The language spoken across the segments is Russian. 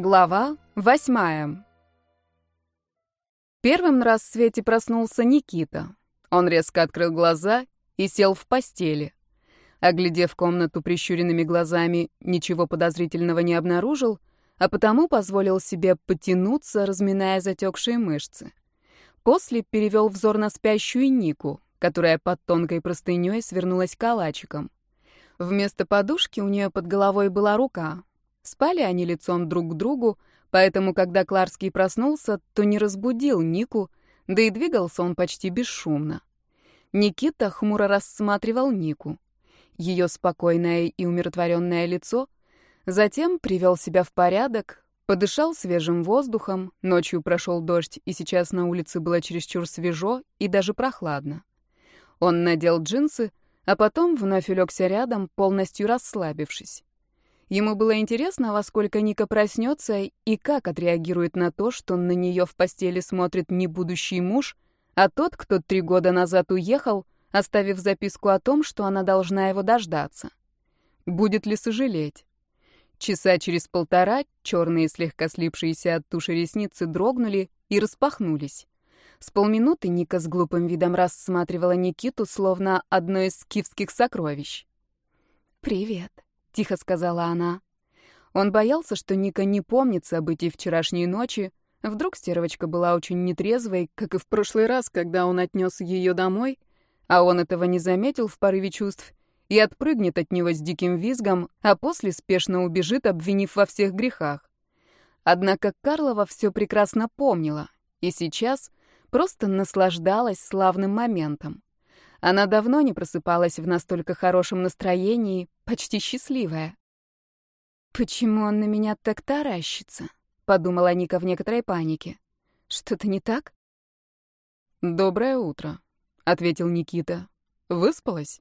Глава восьмая. Первым на рассвете проснулся Никита. Он резко открыл глаза и сел в постели. Оглядев комнату прищуренными глазами, ничего подозрительного не обнаружил, а потому позволил себе потянуться, разминая затекшие мышцы. После перевел взор на спящую Нику, которая под тонкой простыней свернулась калачиком. Вместо подушки у нее под головой была рука, Спали они лицом друг к другу, поэтому, когда Кларский проснулся, то не разбудил Нику, да и двигался он почти бесшумно. Никита хмуро рассматривал Нику. Ее спокойное и умиротворенное лицо, затем привел себя в порядок, подышал свежим воздухом, ночью прошел дождь, и сейчас на улице было чересчур свежо и даже прохладно. Он надел джинсы, а потом вновь улегся рядом, полностью расслабившись. Ему было интересно, во сколько Ника проснется и как отреагирует на то, что на нее в постели смотрит не будущий муж, а тот, кто три года назад уехал, оставив записку о том, что она должна его дождаться. Будет ли сожалеть? Часа через полтора черные слегка слипшиеся от туши ресницы дрогнули и распахнулись. С полминуты Ника с глупым видом рассматривала Никиту, словно одно из скифских сокровищ. «Привет», — тихо сказала она. Он боялся, что Ника не помнит событий вчерашней ночи. Вдруг стервочка была очень нетрезвой, как и в прошлый раз, когда он отнес ее домой, а он этого не заметил в порыве чувств и отпрыгнет от него с диким визгом, а после спешно убежит, обвинив во всех грехах. Однако Карлова все прекрасно помнила, и сейчас просто наслаждалась славным моментом. Она давно не просыпалась в настолько хорошем настроении, почти счастливая. «Почему он на меня так таращится?» — подумала Ника в некоторой панике. «Что-то не так?» «Доброе утро», — ответил Никита. «Выспалась?»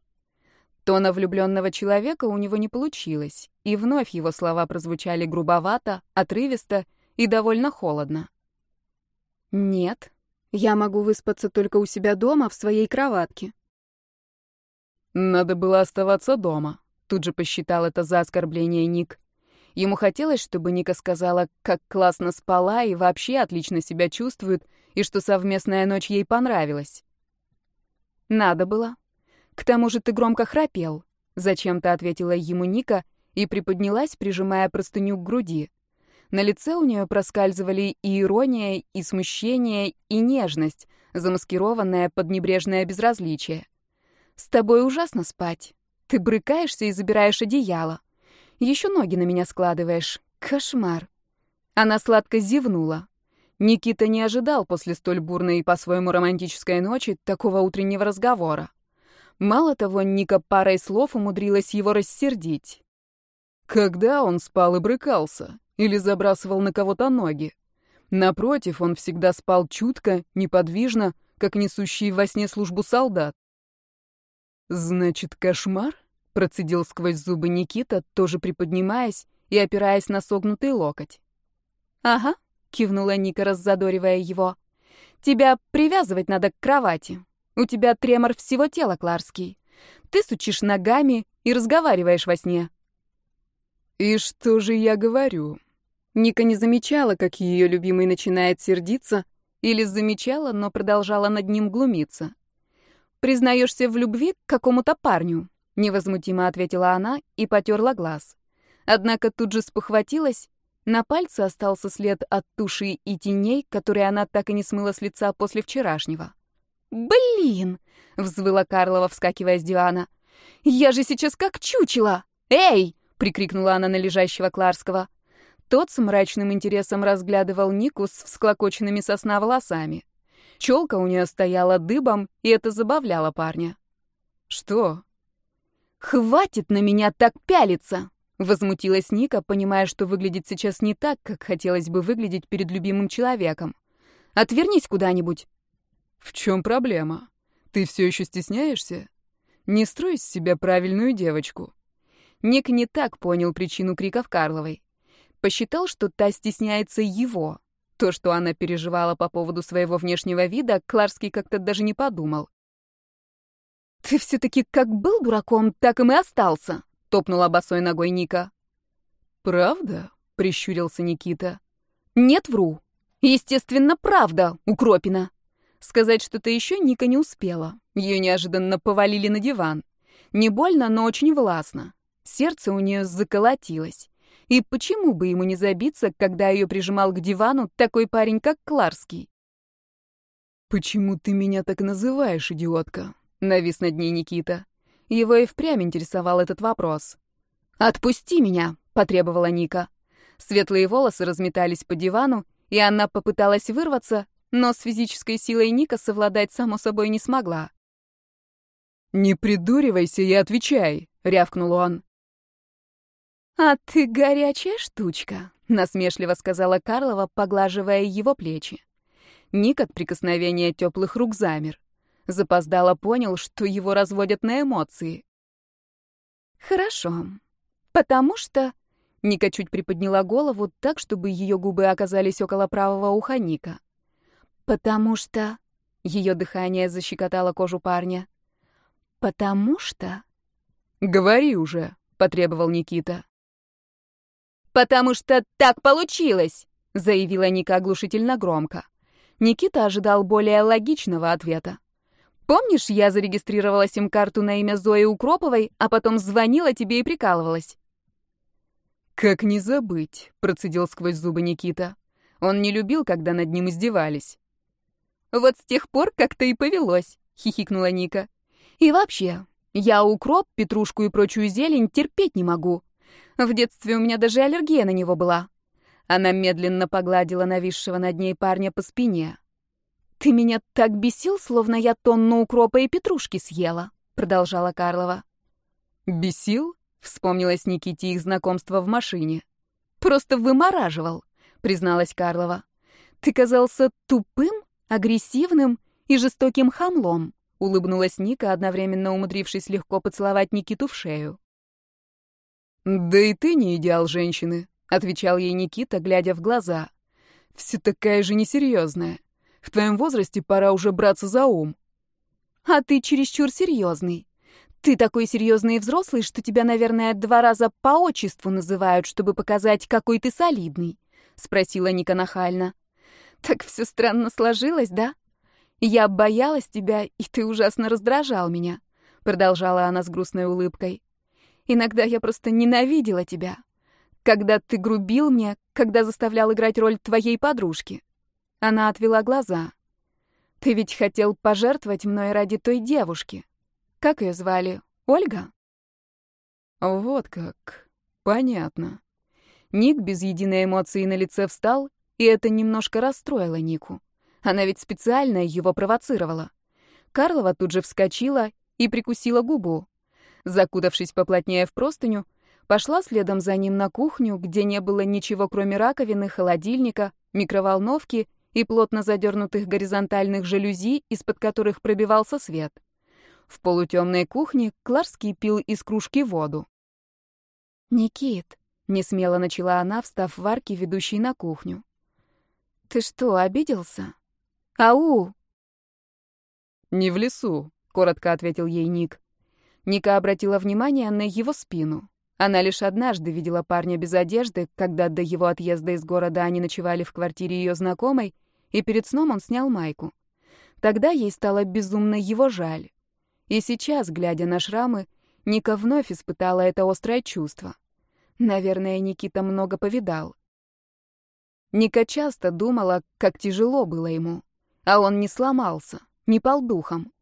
Тона влюбленного человека у него не получилось, и вновь его слова прозвучали грубовато, отрывисто и довольно холодно. «Нет, я могу выспаться только у себя дома в своей кроватке. «Надо было оставаться дома», — тут же посчитал это за оскорбление Ник. Ему хотелось, чтобы Ника сказала, как классно спала и вообще отлично себя чувствует, и что совместная ночь ей понравилась. «Надо было. К тому же ты громко храпел», — зачем-то ответила ему Ника и приподнялась, прижимая простыню к груди. На лице у нее проскальзывали и ирония, и смущение, и нежность, замаскированная под небрежное безразличие. С тобой ужасно спать. Ты брыкаешься и забираешь одеяло. Еще ноги на меня складываешь. Кошмар. Она сладко зевнула. Никита не ожидал после столь бурной и по-своему романтической ночи такого утреннего разговора. Мало того, Ника парой слов умудрилась его рассердить. Когда он спал и брыкался? Или забрасывал на кого-то ноги? Напротив, он всегда спал чутко, неподвижно, как несущий во сне службу солдат. «Значит, кошмар?» — процедил сквозь зубы Никита, тоже приподнимаясь и опираясь на согнутый локоть. «Ага», — кивнула Ника, раззадоривая его. «Тебя привязывать надо к кровати. У тебя тремор всего тела, Кларский. Ты сучишь ногами и разговариваешь во сне». «И что же я говорю?» Ника не замечала, как ее любимый начинает сердиться, или замечала, но продолжала над ним глумиться. «Признаешься в любви к какому-то парню», — невозмутимо ответила она и потерла глаз. Однако тут же спохватилась. На пальце остался след от туши и теней, которые она так и не смыла с лица после вчерашнего. «Блин!» — взвыла Карлова, вскакивая с дивана. «Я же сейчас как чучело! Эй!» — прикрикнула она на лежащего Кларского. Тот с мрачным интересом разглядывал Нику с всклокоченными сосна волосами. Челка у нее стояла дыбом, и это забавляло парня. «Что?» «Хватит на меня так пялиться!» Возмутилась Ника, понимая, что выглядит сейчас не так, как хотелось бы выглядеть перед любимым человеком. «Отвернись куда-нибудь!» «В чем проблема? Ты все еще стесняешься? Не строй из себя правильную девочку». Ник не так понял причину криков Карловой. Посчитал, что та стесняется его, то, что она переживала по поводу своего внешнего вида, Кларский как-то даже не подумал. «Ты все-таки как был дураком, так и и остался», — топнула босой ногой Ника. «Правда?» прищурился Никита. «Нет, вру. Естественно, правда, Укропина». Сказать что-то еще Ника не успела. Ее неожиданно повалили на диван. Не больно, но очень властно. Сердце у нее заколотилось. И почему бы ему не забиться, когда ее прижимал к дивану такой парень, как Кларский? «Почему ты меня так называешь, идиотка?» — навис над ней Никита. Его и впрямь интересовал этот вопрос. «Отпусти меня!» — потребовала Ника. Светлые волосы разметались по дивану, и она попыталась вырваться, но с физической силой Ника совладать само собой не смогла. «Не придуривайся и отвечай», — рявкнул он. «А ты горячая штучка», — насмешливо сказала Карлова, поглаживая его плечи. Ник от прикосновения теплых рук замер. Запоздало понял, что его разводят на эмоции. «Хорошо. Потому что...» Ника чуть приподняла голову так, чтобы ее губы оказались около правого уха Ника. «Потому что...» Ее дыхание защекотало кожу парня. «Потому что...» «Говори уже», — потребовал Никита. «Потому что так получилось», — заявила Ника оглушительно громко. Никита ожидал более логичного ответа. «Помнишь, я зарегистрировала сим-карту на имя Зои Укроповой, а потом звонила тебе и прикалывалась?» «Как не забыть», — процедил сквозь зубы Никита. Он не любил, когда над ним издевались. Вот с тех пор как-то и повелось, хихикнула Ника. И вообще, я укроп, петрушку и прочую зелень терпеть не могу. В детстве у меня даже аллергия на него была. Она медленно погладила нависшего над ней парня по спине. «Ты меня так бесил, словно я тонну укропа и петрушки съела», — продолжала Карлова. «Бесил?» — вспомнилась Никите их знакомство в машине. «Просто вымораживал», — призналась Карлова. «Ты казался тупым агрессивным и жестоким хамлом», — улыбнулась Ника, одновременно умудрившись легко поцеловать Никиту в шею. «Да и ты не идеал женщины», — отвечал ей Никита, глядя в глаза. «Все такая же несерьезная. В твоем возрасте пора уже браться за ум». «А ты чересчур серьезный. Ты такой серьезный и взрослый, что тебя, наверное, два раза по отчеству называют, чтобы показать, какой ты солидный», — спросила Ника нахально. Так все странно сложилось, да? Я боялась тебя, и ты ужасно раздражал меня, продолжала она с грустной улыбкой. Иногда я просто ненавидела тебя. Когда ты грубил мне, когда заставлял играть роль твоей подружки. Она отвела глаза. Ты ведь хотел пожертвовать мной ради той девушки. Как ее звали? Ольга? Вот как. Понятно. Ник без единой эмоции на лице встал и это немножко расстроило Нику. Она ведь специально его провоцировала. Карлова тут же вскочила и прикусила губу. Закутавшись поплотнее в простыню, пошла следом за ним на кухню, где не было ничего, кроме раковины, холодильника, микроволновки и плотно задернутых горизонтальных жалюзи, из-под которых пробивался свет. В полутемной кухне Кларский пил из кружки воду. «Никит», — несмело начала она, встав в арке, ведущей на кухню. «Ты что, обиделся? Ау!» «Не в лесу», — коротко ответил ей Ник. Ника обратила внимание на его спину. Она лишь однажды видела парня без одежды, когда до его отъезда из города они ночевали в квартире ее знакомой, и перед сном он снял майку. Тогда ей стало безумно его жаль. И сейчас, глядя на шрамы, Ника вновь испытала это острое чувство. Наверное, Никита много повидал. Ника часто думала, как тяжело было ему. А он не сломался, не пал духом.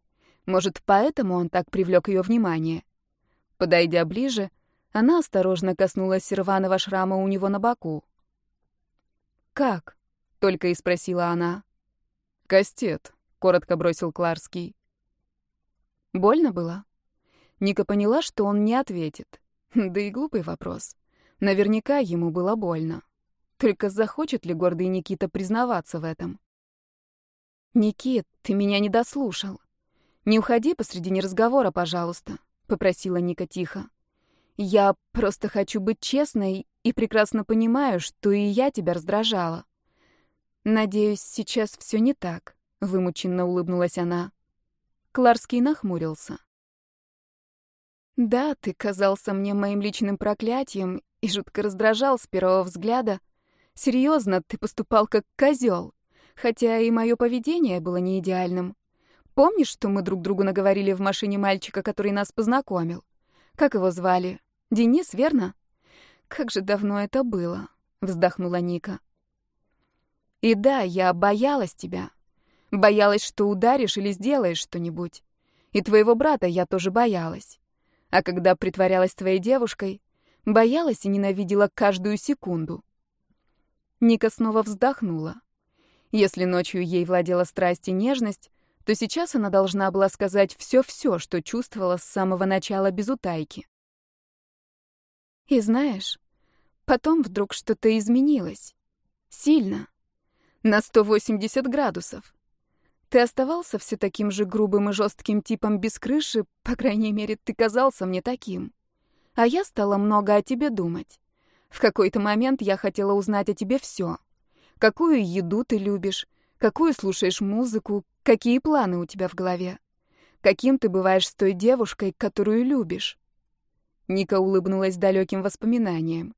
Может, поэтому он так привлек ее внимание. Подойдя ближе, она осторожно коснулась рваного шрама у него на боку. «Как?» — только и спросила она. «Кастет», — коротко бросил Кларский. «Больно было?» Ника поняла, что он не ответит. Да и глупый вопрос. Наверняка ему было больно. Только захочет ли гордый Никита признаваться в этом? «Никит, ты меня не дослушал. Не уходи посредине разговора, пожалуйста», — попросила Ника тихо. «Я просто хочу быть честной и прекрасно понимаю, что и я тебя раздражала. Надеюсь, сейчас все не так», — вымученно улыбнулась она. Кларский нахмурился. «Да, ты казался мне моим личным проклятием, и жутко раздражал с первого взгляда. Серьезно, ты поступал как козел, хотя и мое поведение было не идеальным. Помнишь, что мы друг другу наговорили в машине мальчика, который нас познакомил? Как его звали? Денис, верно? Как же давно это было, вздохнула Ника. И да, я боялась тебя. Боялась, что ударишь или сделаешь что-нибудь. И твоего брата я тоже боялась. А когда притворялась твоей девушкой, боялась и ненавидела каждую секунду. Ника снова вздохнула. Если ночью ей владела страсть и нежность, то сейчас она должна была сказать все-все, что чувствовала с самого начала без утайки. И знаешь, потом вдруг что-то изменилось. Сильно. На 180 градусов. Ты оставался все таким же грубым и жестким типом без крыши, по крайней мере, ты казался мне таким. А я стала много о тебе думать. В какой-то момент я хотела узнать о тебе все. Какую еду ты любишь, какую слушаешь музыку, какие планы у тебя в голове. Каким ты бываешь с той девушкой, которую любишь. Ника улыбнулась далеким воспоминаниям.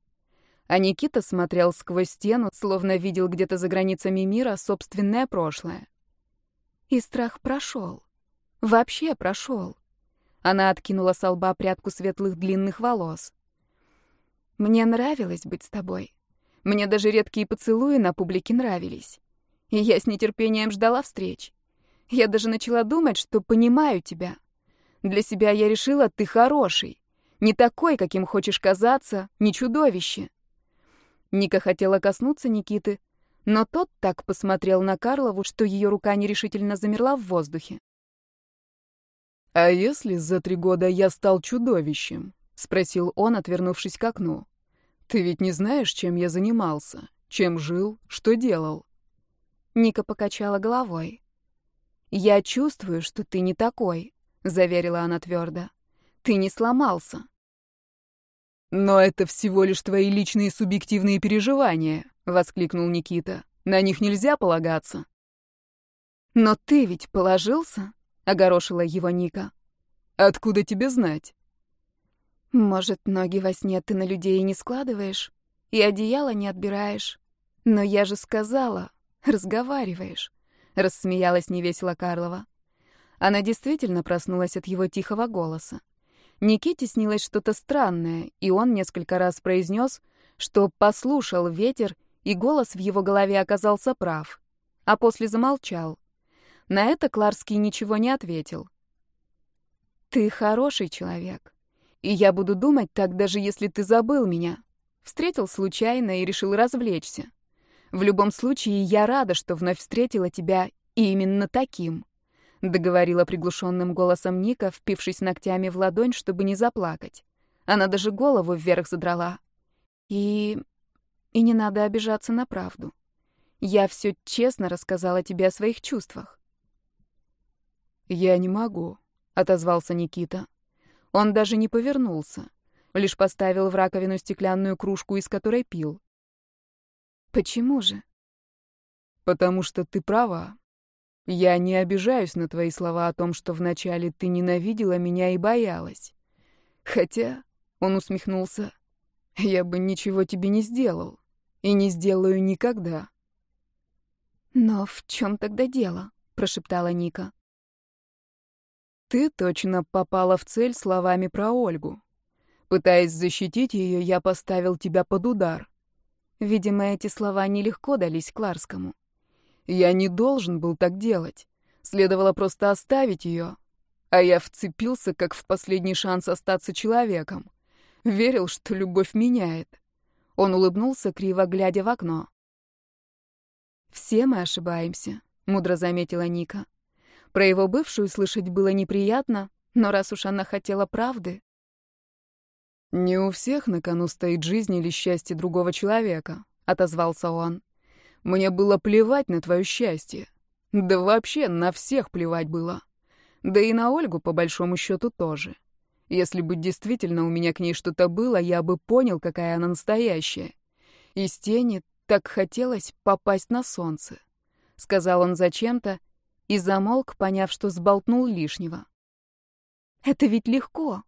А Никита смотрел сквозь стену, словно видел где-то за границами мира собственное прошлое. И страх прошел. Вообще прошел. Она откинула с лба прядку светлых длинных волос. «Мне нравилось быть с тобой. Мне даже редкие поцелуи на публике нравились. И я с нетерпением ждала встреч. Я даже начала думать, что понимаю тебя. Для себя я решила, ты хороший. Не такой, каким хочешь казаться, не чудовище. Ника хотела коснуться Никиты, но тот так посмотрел на Карлову, что ее рука нерешительно замерла в воздухе. «А если за три года я стал чудовищем?» — спросил он, отвернувшись к окну. «Ты ведь не знаешь, чем я занимался, чем жил, что делал?» Ника покачала головой. «Я чувствую, что ты не такой», — заверила она твердо. Ты не сломался. Но это всего лишь твои личные субъективные переживания, воскликнул Никита. На них нельзя полагаться. Но ты ведь положился? огорошила его Ника. Откуда тебе знать? Может, ноги во сне ты на людей не складываешь и одеяло не отбираешь? Но я же сказала, разговариваешь, рассмеялась невесело Карлова. Она действительно проснулась от его тихого голоса. Никите снилось что-то странное, и он несколько раз произнес, что послушал ветер, и голос в его голове оказался прав, а после замолчал. На это Кларский ничего не ответил. «Ты хороший человек, и я буду думать так, даже если ты забыл меня. Встретил случайно и решил развлечься. В любом случае, я рада, что вновь встретила тебя именно таким». — договорила приглушенным голосом Ника, впившись ногтями в ладонь, чтобы не заплакать. Она даже голову вверх задрала. И... и не надо обижаться на правду. Я все честно рассказала тебе о своих чувствах. «Я не могу», — отозвался Никита. Он даже не повернулся, лишь поставил в раковину стеклянную кружку, из которой пил. «Почему же?» «Потому что ты права. Я не обижаюсь на твои слова о том, что вначале ты ненавидела меня и боялась. Хотя, он усмехнулся, я бы ничего тебе не сделал. И не сделаю никогда. Но в чем тогда дело? прошептала Ника. Ты точно попала в цель словами про Ольгу. Пытаясь защитить ее, я поставил тебя под удар. Видимо, эти слова нелегко дались Кларскому. Я не должен был так делать. Следовало просто оставить ее. А я вцепился, как в последний шанс остаться человеком. Верил, что любовь меняет. Он улыбнулся, криво глядя в окно. «Все мы ошибаемся», — мудро заметила Ника. Про его бывшую слышать было неприятно, но раз уж она хотела правды... «Не у всех на кону стоит жизнь или счастье другого человека», — отозвался он. Мне было плевать на твое счастье. Да вообще на всех плевать было. Да и на Ольгу, по большому счету, тоже. Если бы действительно у меня к ней что-то было, я бы понял, какая она настоящая. Из тени так хотелось попасть на солнце. Сказал он зачем-то и замолк, поняв, что сболтнул лишнего. «Это ведь легко», —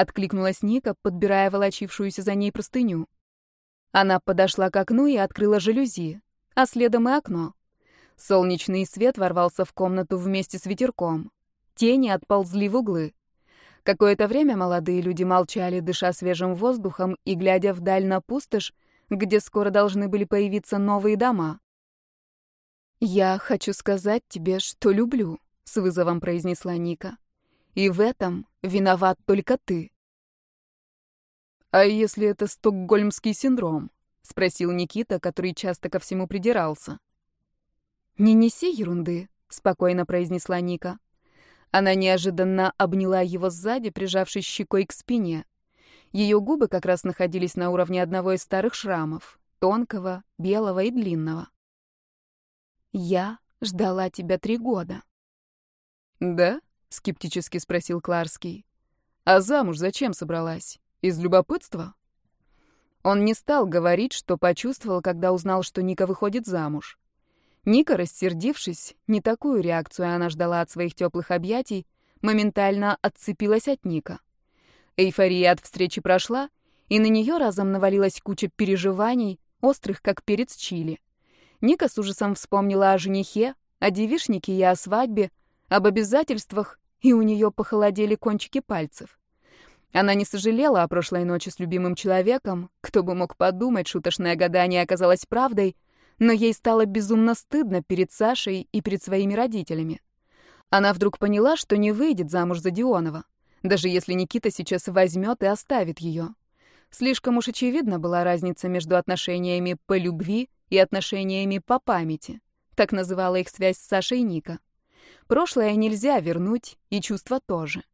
откликнулась Ника, подбирая волочившуюся за ней простыню. Она подошла к окну и открыла жалюзи, а следом и окно. Солнечный свет ворвался в комнату вместе с ветерком. Тени отползли в углы. Какое-то время молодые люди молчали, дыша свежим воздухом и глядя вдаль на пустошь, где скоро должны были появиться новые дома. «Я хочу сказать тебе, что люблю», — с вызовом произнесла Ника. «И в этом виноват только ты». «А если это стокгольмский синдром?» — спросил Никита, который часто ко всему придирался. «Не неси ерунды», — спокойно произнесла Ника. Она неожиданно обняла его сзади, прижавшись щекой к спине. Ее губы как раз находились на уровне одного из старых шрамов, тонкого, белого и длинного. «Я ждала тебя три года». «Да?» — скептически спросил Кларский. «А замуж зачем собралась? Из любопытства? Он не стал говорить, что почувствовал, когда узнал, что Ника выходит замуж. Ника, рассердившись, не такую реакцию она ждала от своих теплых объятий, моментально отцепилась от Ника. Эйфория от встречи прошла, и на нее разом навалилась куча переживаний, острых, как перец чили. Ника с ужасом вспомнила о женихе, о девишнике и о свадьбе, об обязательствах, и у нее похолодели кончики пальцев. Она не сожалела о прошлой ночи с любимым человеком, кто бы мог подумать, шуточное гадание оказалось правдой, но ей стало безумно стыдно перед Сашей и перед своими родителями. Она вдруг поняла, что не выйдет замуж за Дионова, даже если Никита сейчас возьмет и оставит ее. Слишком уж очевидна была разница между отношениями по любви и отношениями по памяти. Так называла их связь с Сашей Ника. Прошлое нельзя вернуть, и чувства тоже.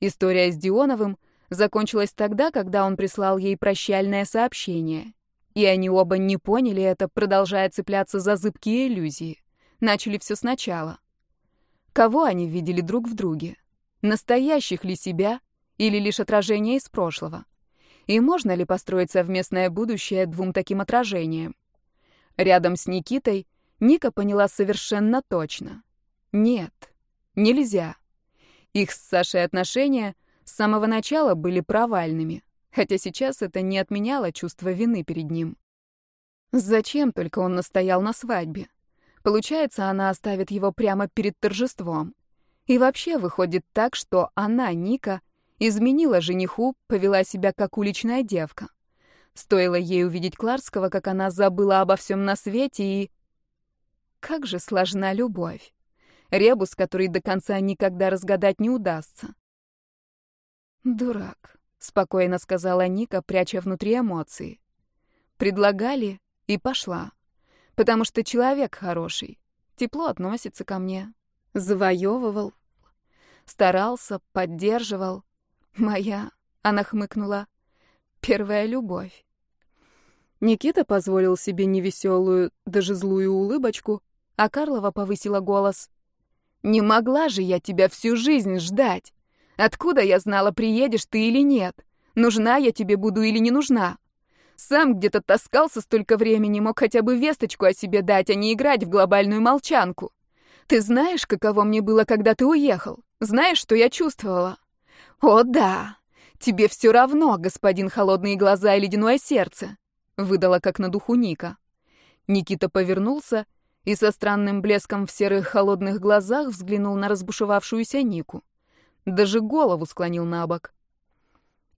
История с Дионовым закончилась тогда, когда он прислал ей прощальное сообщение. И они оба не поняли это, продолжая цепляться за зыбкие иллюзии. Начали все сначала. Кого они видели друг в друге? Настоящих ли себя или лишь отражение из прошлого? И можно ли построить совместное будущее двум таким отражениям? Рядом с Никитой Ника поняла совершенно точно. Нет, нельзя. Их с Сашей отношения — с самого начала были провальными, хотя сейчас это не отменяло чувство вины перед ним. Зачем только он настоял на свадьбе? Получается, она оставит его прямо перед торжеством. И вообще выходит так, что она, Ника, изменила жениху, повела себя как уличная девка. Стоило ей увидеть Кларского, как она забыла обо всем на свете и... Как же сложна любовь. Ребус, который до конца никогда разгадать не удастся. «Дурак», — спокойно сказала Ника, пряча внутри эмоции. «Предлагали и пошла. Потому что человек хороший, тепло относится ко мне, завоевывал, старался, поддерживал. Моя, она хмыкнула, первая любовь. Никита позволил себе невеселую, даже злую улыбочку, а Карлова повысила голос. «Не могла же я тебя всю жизнь ждать!» Откуда я знала, приедешь ты или нет? Нужна я тебе буду или не нужна? Сам где-то таскался столько времени, мог хотя бы весточку о себе дать, а не играть в глобальную молчанку. Ты знаешь, каково мне было, когда ты уехал? Знаешь, что я чувствовала? О, да. Тебе все равно, господин холодные глаза и ледяное сердце, выдала как на духу Ника. Никита повернулся и со странным блеском в серых холодных глазах взглянул на разбушевавшуюся Нику. Даже голову склонил на бок.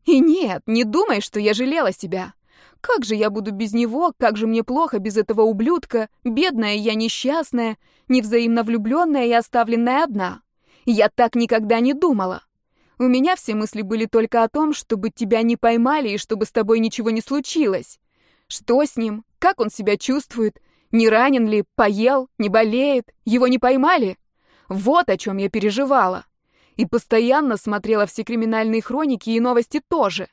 «И нет, не думай, что я жалела себя. Как же я буду без него, как же мне плохо без этого ублюдка, бедная я несчастная, невзаимно влюбленная и оставленная одна. Я так никогда не думала. У меня все мысли были только о том, чтобы тебя не поймали и чтобы с тобой ничего не случилось. Что с ним? Как он себя чувствует? Не ранен ли? Поел? Не болеет? Его не поймали? Вот о чем я переживала. И постоянно смотрела все криминальные хроники и новости тоже.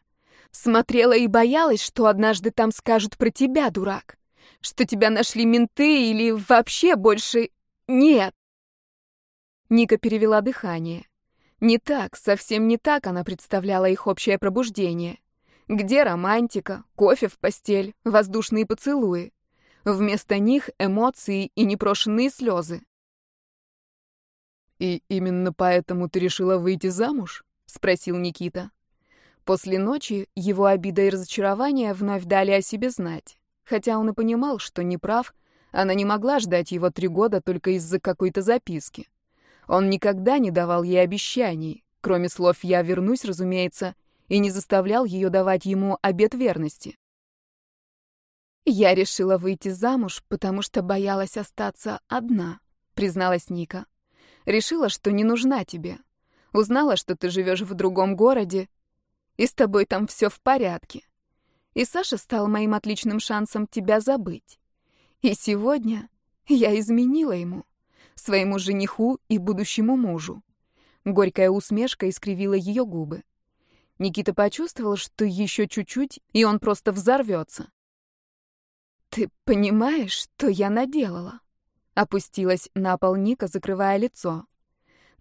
Смотрела и боялась, что однажды там скажут про тебя, дурак. Что тебя нашли менты или вообще больше... Нет. Ника перевела дыхание. Не так, совсем не так она представляла их общее пробуждение. Где романтика, кофе в постель, воздушные поцелуи? Вместо них эмоции и непрошенные слезы. «И именно поэтому ты решила выйти замуж?» — спросил Никита. После ночи его обида и разочарование вновь дали о себе знать. Хотя он и понимал, что не прав, она не могла ждать его три года только из-за какой-то записки. Он никогда не давал ей обещаний, кроме слов «я вернусь», разумеется, и не заставлял ее давать ему обет верности. «Я решила выйти замуж, потому что боялась остаться одна», — призналась Ника. «Решила, что не нужна тебе. Узнала, что ты живешь в другом городе, и с тобой там все в порядке. И Саша стал моим отличным шансом тебя забыть. И сегодня я изменила ему, своему жениху и будущему мужу. Горькая усмешка искривила ее губы. Никита почувствовал, что еще чуть-чуть, и он просто взорвется. «Ты понимаешь, что я наделала?» Опустилась на пол Ника, закрывая лицо.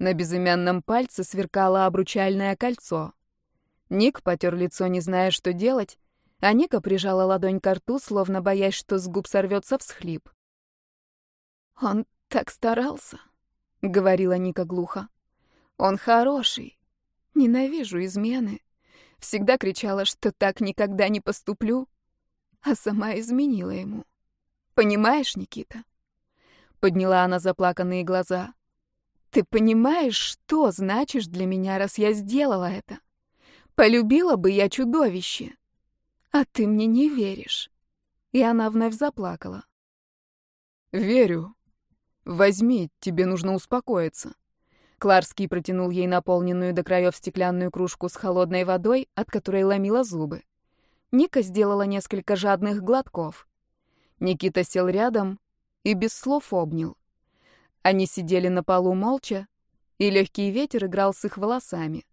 На безымянном пальце сверкало обручальное кольцо. Ник потер лицо, не зная, что делать, а Ника прижала ладонь к рту, словно боясь, что с губ сорвется всхлип. «Он так старался», — говорила Ника глухо. «Он хороший. Ненавижу измены. Всегда кричала, что так никогда не поступлю, а сама изменила ему. Понимаешь, Никита?» Подняла она заплаканные глаза. «Ты понимаешь, что значишь для меня, раз я сделала это? Полюбила бы я чудовище. А ты мне не веришь». И она вновь заплакала. «Верю. Возьми, тебе нужно успокоиться». Кларский протянул ей наполненную до краев стеклянную кружку с холодной водой, от которой ломила зубы. Ника сделала несколько жадных глотков. Никита сел рядом и без слов обнял. Они сидели на полу молча, и легкий ветер играл с их волосами.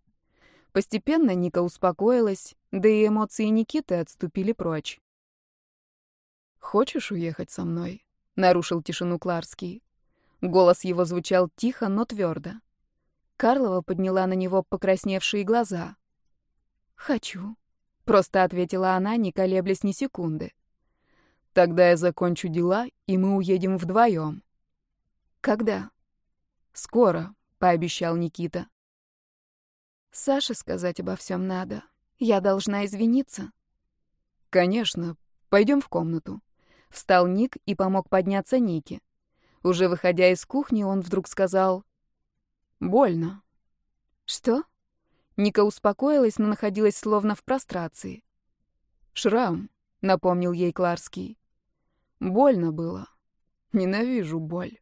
Постепенно Ника успокоилась, да и эмоции Никиты отступили прочь. «Хочешь уехать со мной?» — нарушил тишину Кларский. Голос его звучал тихо, но твердо. Карлова подняла на него покрасневшие глаза. «Хочу», Просто ответила она, не колеблясь ни секунды. Тогда я закончу дела, и мы уедем вдвоем. Когда? Скоро, пообещал Никита. Саше сказать обо всем надо. Я должна извиниться. Конечно. Пойдем в комнату. Встал Ник и помог подняться Нике. Уже выходя из кухни, он вдруг сказал: "Больно". Что? Ника успокоилась, но находилась словно в прострации. «Шрам», — напомнил ей Кларский. «Больно было. Ненавижу боль».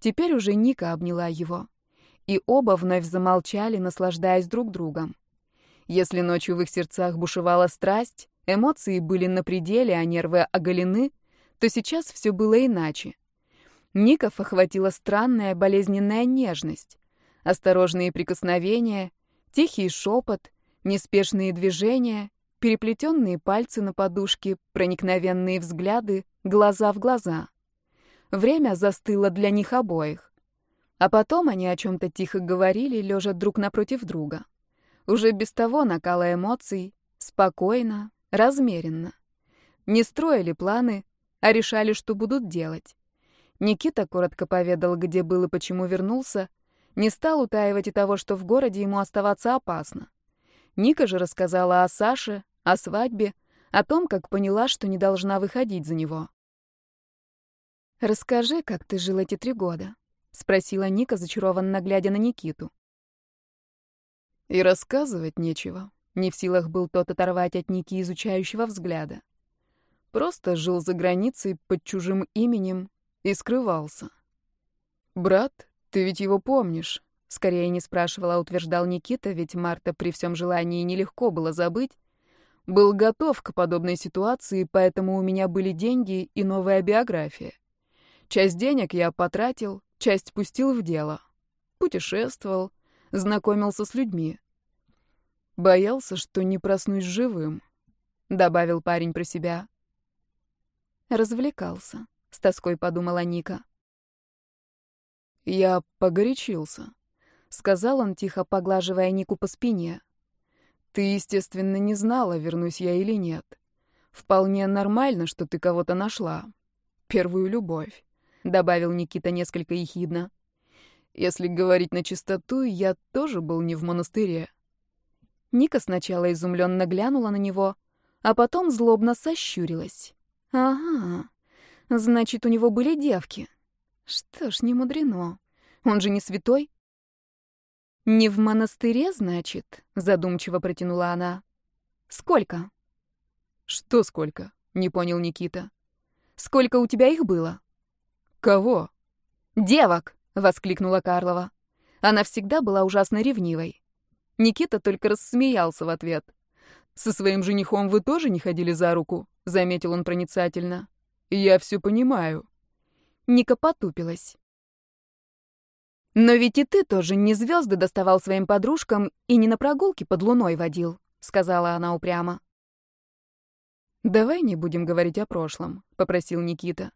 Теперь уже Ника обняла его. И оба вновь замолчали, наслаждаясь друг другом. Если ночью в их сердцах бушевала страсть, эмоции были на пределе, а нервы оголены, то сейчас все было иначе. Ников охватила странная болезненная нежность, осторожные прикосновения, Тихий шепот, неспешные движения, переплетенные пальцы на подушке, проникновенные взгляды, глаза в глаза. Время застыло для них обоих. А потом они о чем-то тихо говорили, лежа друг напротив друга. Уже без того накала эмоций, спокойно, размеренно. Не строили планы, а решали, что будут делать. Никита коротко поведал, где был и почему вернулся, не стал утаивать и того, что в городе ему оставаться опасно. Ника же рассказала о Саше, о свадьбе, о том, как поняла, что не должна выходить за него. «Расскажи, как ты жил эти три года», — спросила Ника, зачарованно глядя на Никиту. «И рассказывать нечего», — не в силах был тот оторвать от Ники изучающего взгляда. Просто жил за границей под чужим именем и скрывался. Брат «Ты ведь его помнишь?» Скорее не спрашивала, а утверждал Никита, ведь Марта при всем желании нелегко было забыть. Был готов к подобной ситуации, поэтому у меня были деньги и новая биография. Часть денег я потратил, часть пустил в дело. Путешествовал, знакомился с людьми. Боялся, что не проснусь живым, — добавил парень про себя. Развлекался, — с тоской подумала Ника. «Я погорячился», — сказал он, тихо поглаживая Нику по спине. «Ты, естественно, не знала, вернусь я или нет. Вполне нормально, что ты кого-то нашла. Первую любовь», — добавил Никита несколько ехидно. «Если говорить на чистоту, я тоже был не в монастыре». Ника сначала изумленно глянула на него, а потом злобно сощурилась. Ага, значит, у него были девки. Что ж, не мудрено. Он же не святой. Не в монастыре, значит, задумчиво протянула она. Сколько? Что сколько? Не понял Никита. Сколько у тебя их было? Кого? Девок, воскликнула Карлова. Она всегда была ужасно ревнивой. Никита только рассмеялся в ответ. «Со своим женихом вы тоже не ходили за руку?» — заметил он проницательно. «Я все понимаю». Ника потупилась. «Но ведь и ты тоже не звезды доставал своим подружкам и не на прогулки под луной водил», — сказала она упрямо. «Давай не будем говорить о прошлом», — попросил Никита.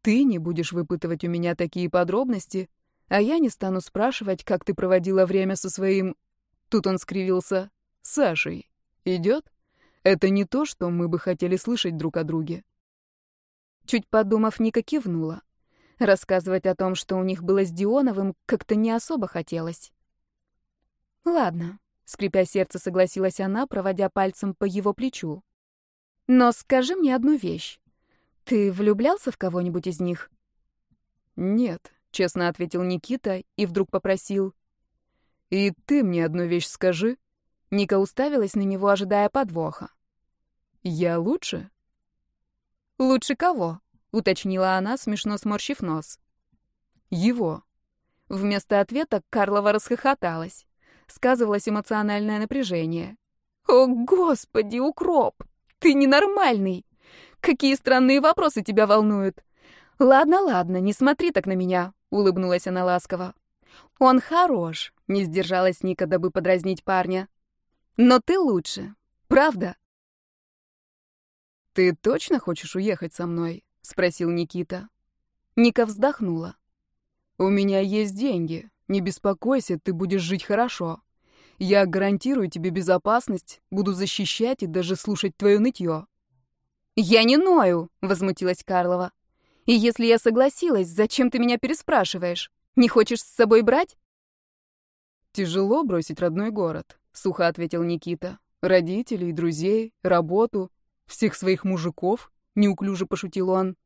«Ты не будешь выпытывать у меня такие подробности, а я не стану спрашивать, как ты проводила время со своим...» Тут он скривился. «Сашей. Идет? Это не то, что мы бы хотели слышать друг о друге». Чуть подумав, Ника кивнула. Рассказывать о том, что у них было с Дионовым, как-то не особо хотелось. «Ладно», — скрипя сердце, согласилась она, проводя пальцем по его плечу. «Но скажи мне одну вещь. Ты влюблялся в кого-нибудь из них?» «Нет», — честно ответил Никита и вдруг попросил. «И ты мне одну вещь скажи». Ника уставилась на него, ожидая подвоха. «Я лучше?» «Лучше кого?» — уточнила она, смешно сморщив нос. «Его». Вместо ответа Карлова расхохоталась. Сказывалось эмоциональное напряжение. «О, Господи, укроп! Ты ненормальный! Какие странные вопросы тебя волнуют!» «Ладно, ладно, не смотри так на меня», — улыбнулась она ласково. «Он хорош», — не сдержалась Ника, дабы подразнить парня. «Но ты лучше, правда?» «Ты точно хочешь уехать со мной?» — спросил Никита. Ника вздохнула. «У меня есть деньги. Не беспокойся, ты будешь жить хорошо. Я гарантирую тебе безопасность, буду защищать и даже слушать твое нытье». «Я не ною!» — возмутилась Карлова. «И если я согласилась, зачем ты меня переспрашиваешь? Не хочешь с собой брать?» «Тяжело бросить родной город», — сухо ответил Никита. «Родителей, друзей, работу. Всех своих мужиков, неуклюже пошутил он.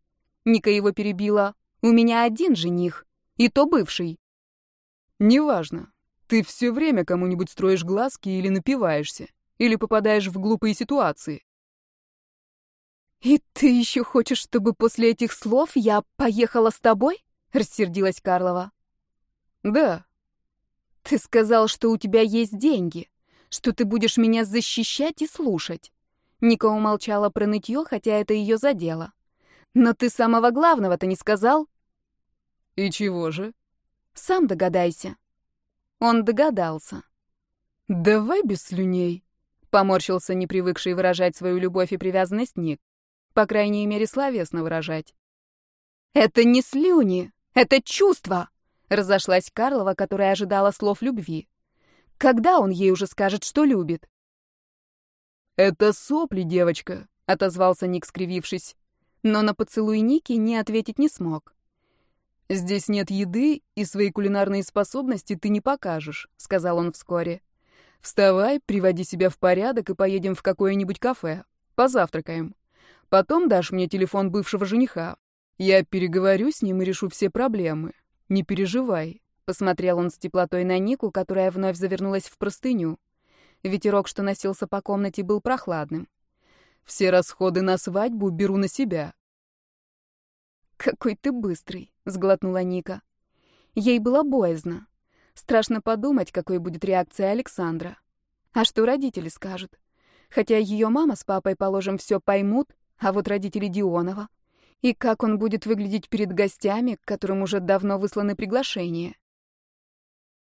Ника его перебила. У меня один жених, и то бывший. Неважно. Ты все время кому-нибудь строишь глазки или напиваешься, или попадаешь в глупые ситуации. И ты еще хочешь, чтобы после этих слов я поехала с тобой? рассердилась Карлова. Да. Ты сказал, что у тебя есть деньги, что ты будешь меня защищать и слушать. Ника умолчала про нытье, хотя это ее задело. «Но ты самого главного-то не сказал?» «И чего же?» «Сам догадайся». Он догадался. «Давай без слюней», — поморщился непривыкший выражать свою любовь и привязанность Ник. По крайней мере, словесно выражать. «Это не слюни, это чувство!» — разошлась Карлова, которая ожидала слов любви. «Когда он ей уже скажет, что любит?» «Это сопли, девочка», — отозвался Ник, скривившись. Но на поцелуй Ники не ответить не смог. «Здесь нет еды, и свои кулинарные способности ты не покажешь», — сказал он вскоре. «Вставай, приводи себя в порядок и поедем в какое-нибудь кафе. Позавтракаем. Потом дашь мне телефон бывшего жениха. Я переговорю с ним и решу все проблемы. Не переживай», — посмотрел он с теплотой на Нику, которая вновь завернулась в простыню. Ветерок, что носился по комнате, был прохладным. «Все расходы на свадьбу беру на себя». «Какой ты быстрый», — сглотнула Ника. Ей было боязно. Страшно подумать, какой будет реакция Александра. А что родители скажут? Хотя ее мама с папой, положим, все поймут, а вот родители Дионова. И как он будет выглядеть перед гостями, которым уже давно высланы приглашения?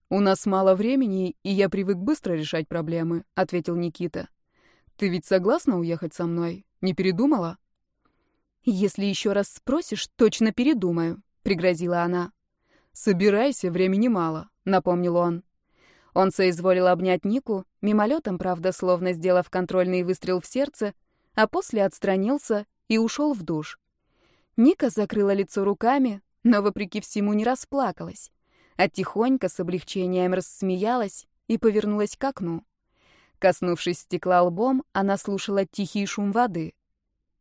«У нас мало времени, и я привык быстро решать проблемы», — ответил Никита. «Ты ведь согласна уехать со мной? Не передумала?» «Если еще раз спросишь, точно передумаю», — пригрозила она. «Собирайся, времени мало», — напомнил он. Он соизволил обнять Нику, мимолетом, правда, словно сделав контрольный выстрел в сердце, а после отстранился и ушел в душ. Ника закрыла лицо руками, но, вопреки всему, не расплакалась а тихонько с облегчением рассмеялась и повернулась к окну. Коснувшись стекла лбом, она слушала тихий шум воды.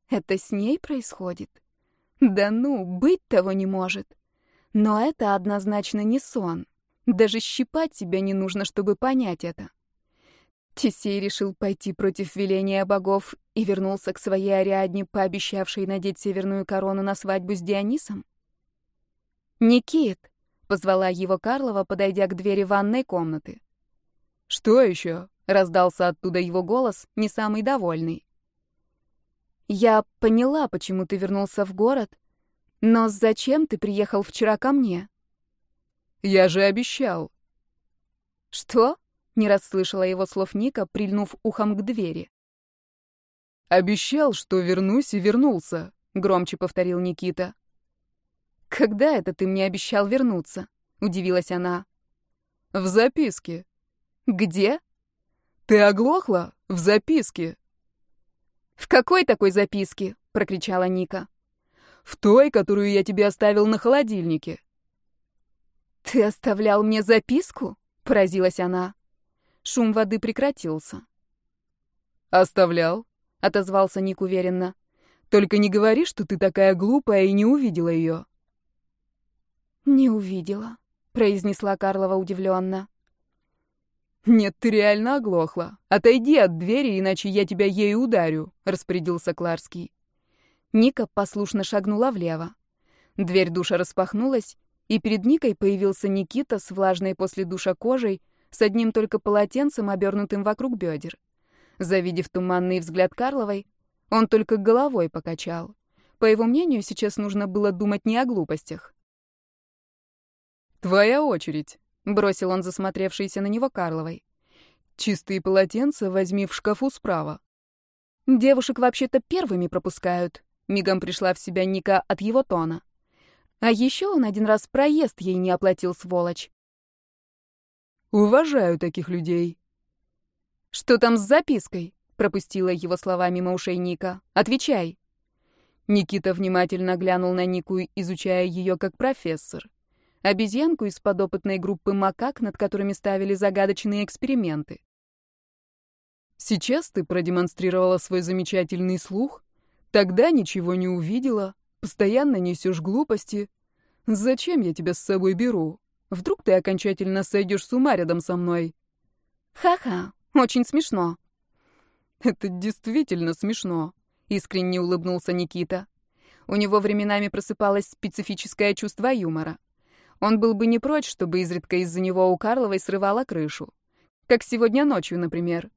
Это с ней происходит? Да ну, быть того не может. Но это однозначно не сон. Даже щипать себя не нужно, чтобы понять это. Тесей решил пойти против веления богов и вернулся к своей Ариадне, пообещавшей надеть северную корону на свадьбу с Дионисом? «Никит!» — позвала его Карлова, подойдя к двери ванной комнаты. «Что еще?» — раздался оттуда его голос, не самый довольный. «Я поняла, почему ты вернулся в город, но зачем ты приехал вчера ко мне?» «Я же обещал». «Что?» Не расслышала его слов Ника, прильнув ухом к двери. «Обещал, что вернусь и вернулся», — громче повторил Никита. «Когда это ты мне обещал вернуться?» — удивилась она. «В записке». «Где?» «Ты оглохла? В записке». «В какой такой записке?» — прокричала Ника. «В той, которую я тебе оставил на холодильнике». «Ты оставлял мне записку?» — поразилась она. Шум воды прекратился. «Оставлял», — отозвался Ник уверенно. «Только не говори, что ты такая глупая и не увидела ее». «Не увидела», — произнесла Карлова удивленно. «Нет, ты реально оглохла. Отойди от двери, иначе я тебя ею ударю», — распорядился Кларский. Ника послушно шагнула влево. Дверь душа распахнулась, и перед Никой появился Никита с влажной после душа кожей, с одним только полотенцем, обернутым вокруг бедер. Завидев туманный взгляд Карловой, он только головой покачал. По его мнению, сейчас нужно было думать не о глупостях. «Твоя очередь», — бросил он засмотревшийся на него Карловой. «Чистые полотенца возьми в шкафу справа». «Девушек вообще-то первыми пропускают», — мигом пришла в себя Ника от его тона. А еще он один раз проезд ей не оплатил, сволочь. Уважаю таких людей. Что там с запиской? Пропустила его слова мимо ушей Ника. Отвечай. Никита внимательно глянул на Нику, изучая ее как профессор. Обезьянку из подопытной группы макак, над которыми ставили загадочные эксперименты. Сейчас ты продемонстрировала свой замечательный слух, тогда ничего не увидела, постоянно несешь глупости. Зачем я тебя с собой беру? Вдруг ты окончательно сойдешь с ума рядом со мной? Ха-ха, очень смешно. Это действительно смешно, искренне улыбнулся Никита. У него временами просыпалось специфическое чувство юмора. Он был бы не прочь, чтобы изредка из-за него у Карловой срывала крышу. Как сегодня ночью, например.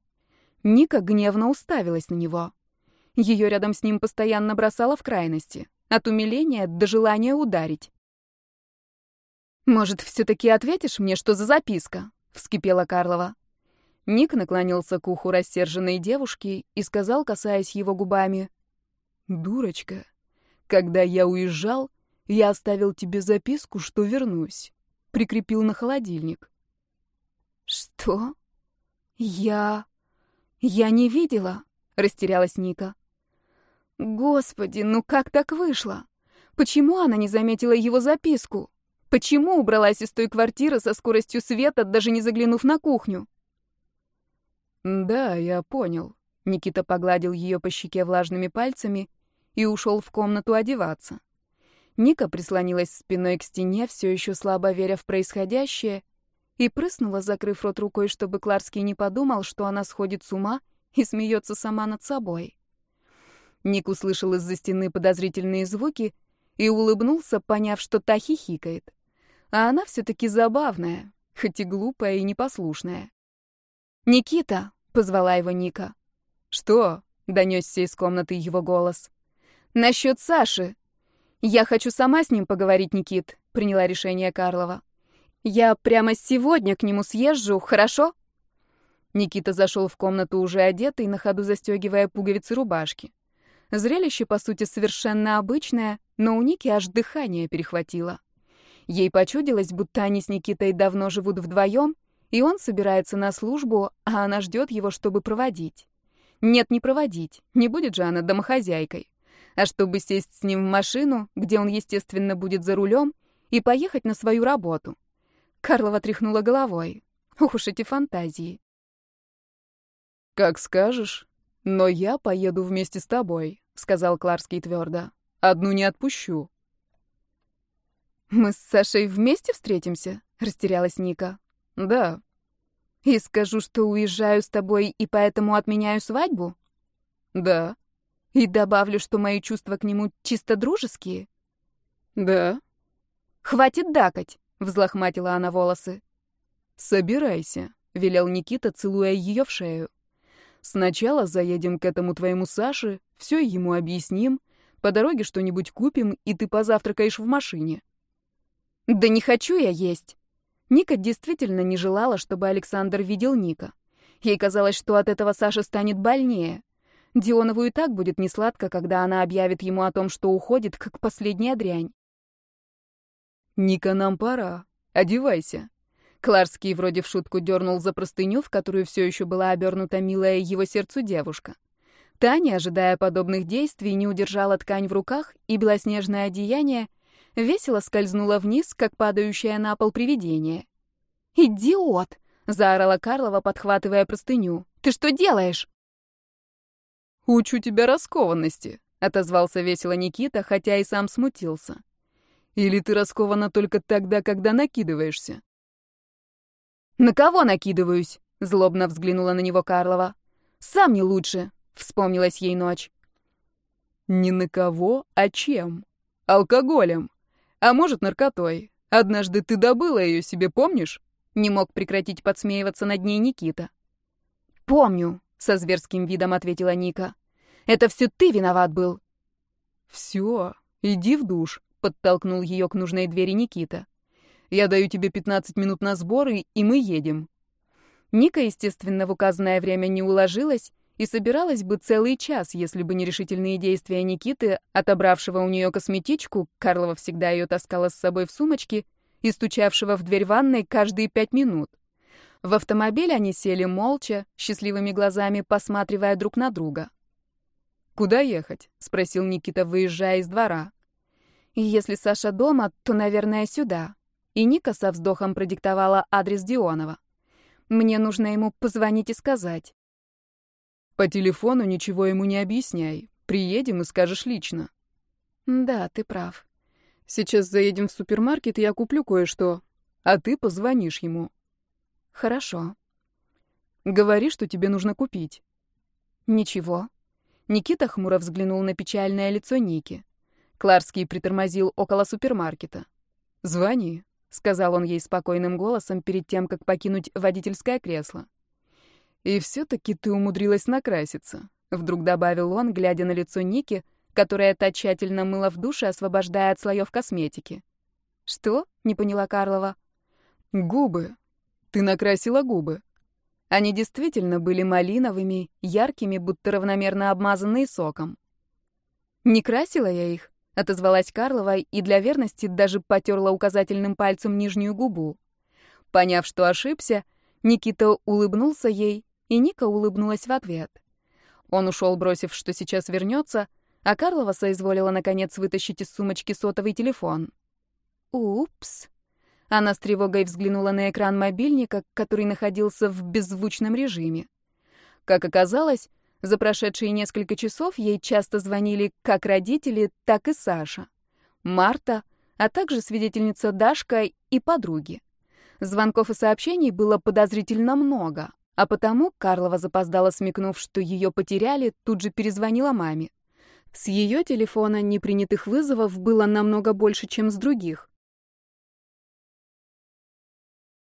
Ника гневно уставилась на него. Ее рядом с ним постоянно бросало в крайности. От умиления до желания ударить. «Может, все-таки ответишь мне, что за записка?» — вскипела Карлова. Ник наклонился к уху рассерженной девушки и сказал, касаясь его губами, «Дурочка, когда я уезжал, я оставил тебе записку, что вернусь. Прикрепил на холодильник». «Что? Я... я не видела?» — растерялась Ника. «Господи, ну как так вышло? Почему она не заметила его записку?» Почему убралась из той квартиры со скоростью света, даже не заглянув на кухню? Да, я понял. Никита погладил ее по щеке влажными пальцами и ушел в комнату одеваться. Ника прислонилась спиной к стене, все еще слабо веря в происходящее, и прыснула, закрыв рот рукой, чтобы Кларский не подумал, что она сходит с ума и смеется сама над собой. Ник услышал из-за стены подозрительные звуки и улыбнулся, поняв, что та хихикает. А она все-таки забавная, хоть и глупая и непослушная. «Никита!» — позвала его Ника. «Что?» — донесся из комнаты его голос. «Насчет Саши. Я хочу сама с ним поговорить, Никит», — приняла решение Карлова. «Я прямо сегодня к нему съезжу, хорошо?» Никита зашел в комнату уже одетый, на ходу застегивая пуговицы рубашки. Зрелище, по сути, совершенно обычное, но у Ники аж дыхание перехватило. Ей почудилось, будто они с Никитой давно живут вдвоем, и он собирается на службу, а она ждет его, чтобы проводить. Нет, не проводить, не будет же она домохозяйкой. А чтобы сесть с ним в машину, где он, естественно, будет за рулем, и поехать на свою работу. Карлова тряхнула головой. Ух уж эти фантазии. «Как скажешь, но я поеду вместе с тобой», — сказал Кларский твердо. «Одну не отпущу». «Мы с Сашей вместе встретимся?» — растерялась Ника. «Да». «И скажу, что уезжаю с тобой и поэтому отменяю свадьбу?» «Да». «И добавлю, что мои чувства к нему чисто дружеские?» «Да». «Хватит дакать!» — взлохматила она волосы. «Собирайся», — велел Никита, целуя ее в шею. «Сначала заедем к этому твоему Саше, все ему объясним, по дороге что-нибудь купим, и ты позавтракаешь в машине». Да не хочу я есть. Ника действительно не желала, чтобы Александр видел Ника. Ей казалось, что от этого Саша станет больнее. Дионову и так будет несладко, когда она объявит ему о том, что уходит, как последняя дрянь. «Ника, нам пора. Одевайся». Кларский вроде в шутку дернул за простыню, в которую все еще была обернута милая его сердцу девушка. Таня, ожидая подобных действий, не удержала ткань в руках, и белоснежное одеяние — весело скользнула вниз, как падающее на пол привидение. «Идиот!» — заорала Карлова, подхватывая простыню. «Ты что делаешь?» «Учу тебя раскованности», — отозвался весело Никита, хотя и сам смутился. «Или ты раскована только тогда, когда накидываешься?» «На кого накидываюсь?» — злобно взглянула на него Карлова. «Сам не лучше», — вспомнилась ей ночь. «Не на кого, а чем? Алкоголем», а может, наркотой. Однажды ты добыла ее себе, помнишь? Не мог прекратить подсмеиваться над ней Никита. Помню, со зверским видом ответила Ника. Это все ты виноват был. Все, иди в душ, подтолкнул ее к нужной двери Никита. Я даю тебе 15 минут на сборы, и мы едем. Ника, естественно, в указанное время не уложилась и собиралась бы целый час, если бы не решительные действия Никиты, отобравшего у нее косметичку, Карлова всегда ее таскала с собой в сумочке, и стучавшего в дверь ванной каждые пять минут. В автомобиль они сели молча, счастливыми глазами посматривая друг на друга. «Куда ехать?» — спросил Никита, выезжая из двора. «Если Саша дома, то, наверное, сюда». И Ника со вздохом продиктовала адрес Дионова. «Мне нужно ему позвонить и сказать». По телефону ничего ему не объясняй. Приедем и скажешь лично. Да, ты прав. Сейчас заедем в супермаркет, и я куплю кое-что. А ты позвонишь ему. Хорошо. Говори, что тебе нужно купить. Ничего. Никита хмуро взглянул на печальное лицо Ники. Кларский притормозил около супермаркета. «Звони», — сказал он ей спокойным голосом перед тем, как покинуть водительское кресло. «И все-таки ты умудрилась накраситься», — вдруг добавил он, глядя на лицо Ники, которая та тщательно мыла в душе, освобождая от слоев косметики. «Что?» — не поняла Карлова. «Губы. Ты накрасила губы». Они действительно были малиновыми, яркими, будто равномерно обмазанные соком. «Не красила я их», — отозвалась Карлова и для верности даже потерла указательным пальцем нижнюю губу. Поняв, что ошибся, Никита улыбнулся ей и Ника улыбнулась в ответ. Он ушел, бросив, что сейчас вернется, а Карлова соизволила, наконец, вытащить из сумочки сотовый телефон. «Упс». Она с тревогой взглянула на экран мобильника, который находился в беззвучном режиме. Как оказалось, за прошедшие несколько часов ей часто звонили как родители, так и Саша, Марта, а также свидетельница Дашка и подруги. Звонков и сообщений было подозрительно много. А потому Карлова запоздала, смекнув, что ее потеряли, тут же перезвонила маме. С ее телефона непринятых вызовов было намного больше, чем с других.